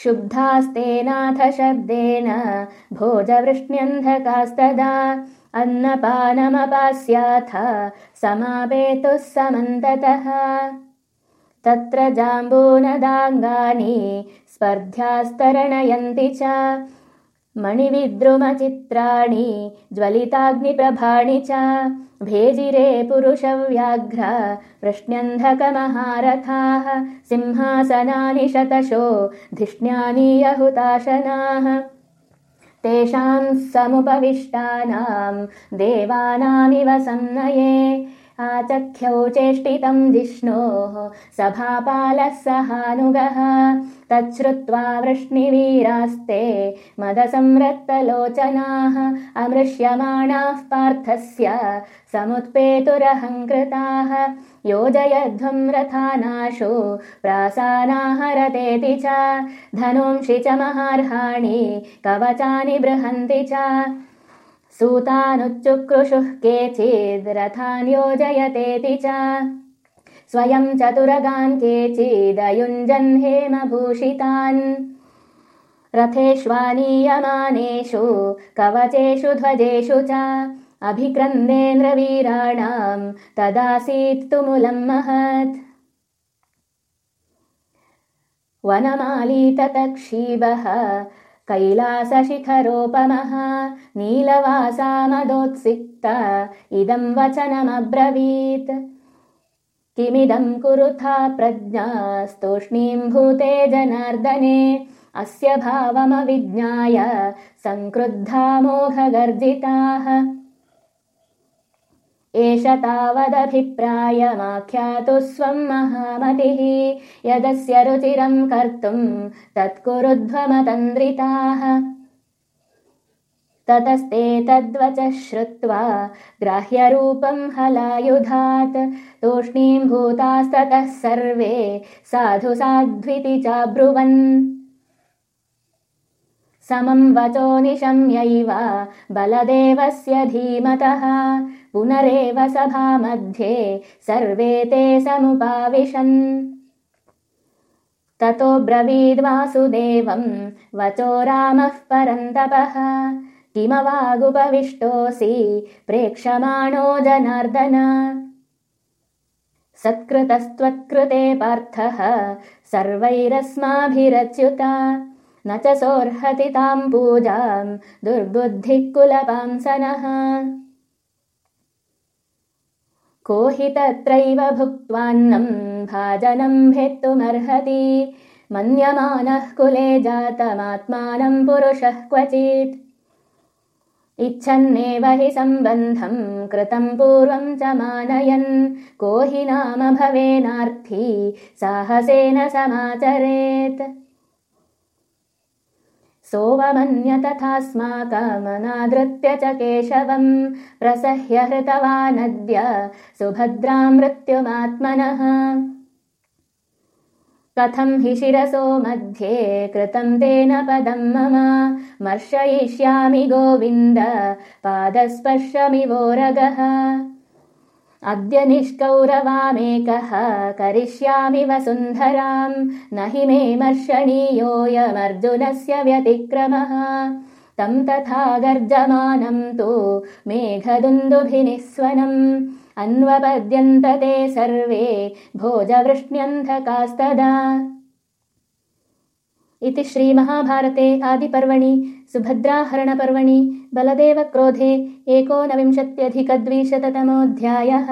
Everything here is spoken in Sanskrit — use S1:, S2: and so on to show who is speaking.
S1: क्षुब्धास्तेनाथ शब्देन भोजवृष्ण्यन्धकास्तदा अन्नपानमपास्याथ समापेतुः समन्ततः। तत्र जाम्बूनदाङ्गानि स्पर्ध्यास्तरणयन्ति च मणिविद्रुमचित्राणि ज्वलिताग्निप्रभाणि च। भेजिरे पुरुषव्याघ्र प्रश्न्यन्धकमहारथाः सिंहासनानि शतशो धिष्ण्यानि यहुताशनाः। तेषां समुपविष्टानां देवानामिव सन्नये आचख्यौ चेष्टितं जिष्णोः सभापालः सहानुगः तच्छ्रुत्वा वृष्णिवीरास्ते मदसंरक्तलोचनाः अमृष्यमाणाः पार्थस्य समुत्पेतुरहङ्कृताः योजयध्वं रथानाशु प्रासानाहरतेति च धनुंषि च महार्हाणि कवचानि बृहन्ति च सूतानुच्चुक्रुषुः केचिद् रथान् योजयतेति च। स्वयं चतुरगान् केचिदयुञ्जन् हेमभूषितान् रथेष्वानीयमानेषु कवचेषु ध्वजेषु च। अभिक्रन्देन्द्रवीराणाम् तदासीत् तुमुलम् महत्। वनमालीततक्षीबः कैलासशिखरोपमः नीलवासामदोत्सिक्त इदं वचनमब्रवीत्। किमिदं कुरुथा प्रज्ञास्तूष्णीम्भूते जनार्दने अस्य भावमविज्ञाय सङ्क्रुद्धा मोघगर्जिताः एष तावदभिप्रायमाख्यातु स्वं महामतिः। यदस्य रुचिरं कर्तुं तत्कुरुध्वमतन्द्रिताः। ततस्ते तद्वच श्रुत्वा ग्राह्यरूपं हलायुधात्। तूष्णीम्भूतास्ततः सर्वे साधु साध्विति चाब्रुवन् समं वचो निशम्यैव बलदेवस्य धीमतः। पुनरेव सभामध्ये सर्वे ते समुपाविशन्। ततो ब्रवीद्वासुदेवं वचो रामः परन्तपः किमवागुपविष्टोऽसि प्रेक्षमाणो जनार्दन। सत्कृतस्त्वत्कृते पार्थः सर्वैरस्माभिरच्युत न च सोऽर्हति ताम् पूजाम् दुर्बुद्धिः कुलपांसनः को हि तत्रैव भुक्त्वान्नम् भाजनम् भेत्तुमर्हति मन्यमानः कुले जातमात्मानम् पुरुषः क्वचित्। इच्छन्नेव हि सम्बन्धम् कृतम् पूर्वम् च मानयन् को हि नाम भवेनार्थी साहसेन समाचरेत् सोऽवमन्य तथास्माकमनादृत्य च केशवम् प्रसह्य हृतवानद्य सुभद्रामृत्युमात्मनः कथं हि शिरसो मध्ये कृतं तेन पदं मम मर्शयिष्यामि गोविन्द पादस्पर्शमिवोरगः अद्य निष्कौरवामेकः करिष्यामि वसुन्धराम्। न हि मे मर्षणीयोऽयमर्जुनस्य व्यतिक्रमः। तं तथा गर्जमानं तु मेघदुन्दुभिनिःस्वनम्। अन्वपद्यन्त ते सर्वे भोजवृष्ण्यन्धकास्तदा इति श्रीमहाभारते आदिपर्वणि सुभद्राहरणपर्वणि बलदेवक्रोधे एकोनविंशत्यधिकद्विशततमोऽध्यायः